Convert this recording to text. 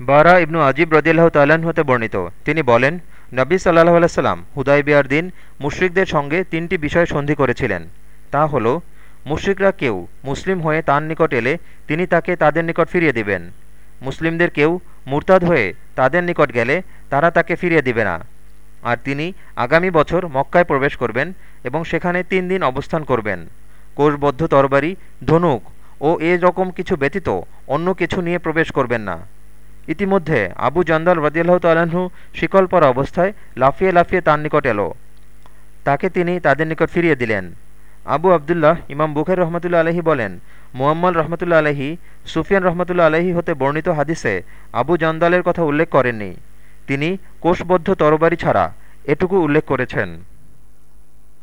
বারা ইবনু আজিব রদিল্লাহ তাল্লাহ্ন হতে বর্ণিত। তিনি বলেন, নবী সাল্লাহ আলাইসাল্লাম হুদাই বিয়ার দিন মুশ্রিকদের সঙ্গে তিনটি বিষয় সন্ধি করেছিলেন। তা হল, মুশ্রিকরা কেউ মুসলিম হয়ে তার নিকট এলে তিনি তাকে তাদের নিকট ফিরিয়ে দিবেন। মুসলিমদের কেউ মুরতাদ হয়ে তাদের নিকট গেলে তারা তাকে ফিরিয়ে দিবে না। আর তিনি আগামী বছর মক্কায় প্রবেশ করবেন এবং সেখানে তিন দিন অবস্থান করবেন। কোষবদ্ধ তরবারি, ধনুক ও এ রকম কিছু ব্যতীত অন্য কিছু নিয়ে প্রবেশ করবেন না। ইতিমধ্যে আবু জান্দাল রদিয়াল্লাহ তাল্লাহ্ন শিকল পরা অবস্থায় লাফিয়ে লাফিয়ে তার নিকট এলো। তাকে তিনি তাদের নিকট ফিরিয়ে দিলেন। আবু আবদুল্লাহ ইমাম বুখের রহমতুল্লা আলহী বলেন মুহাম্মদ রহমতুল্লা আলহী সুফিয়ান রহমতুল্লা আলহী হতে বর্ণিত হাদিসে আবু জান্দালের কথা উল্লেখ করেননি। তিনি কোষবদ্ধ তরবারি ছাড়া এটুকু উল্লেখ করেছেন।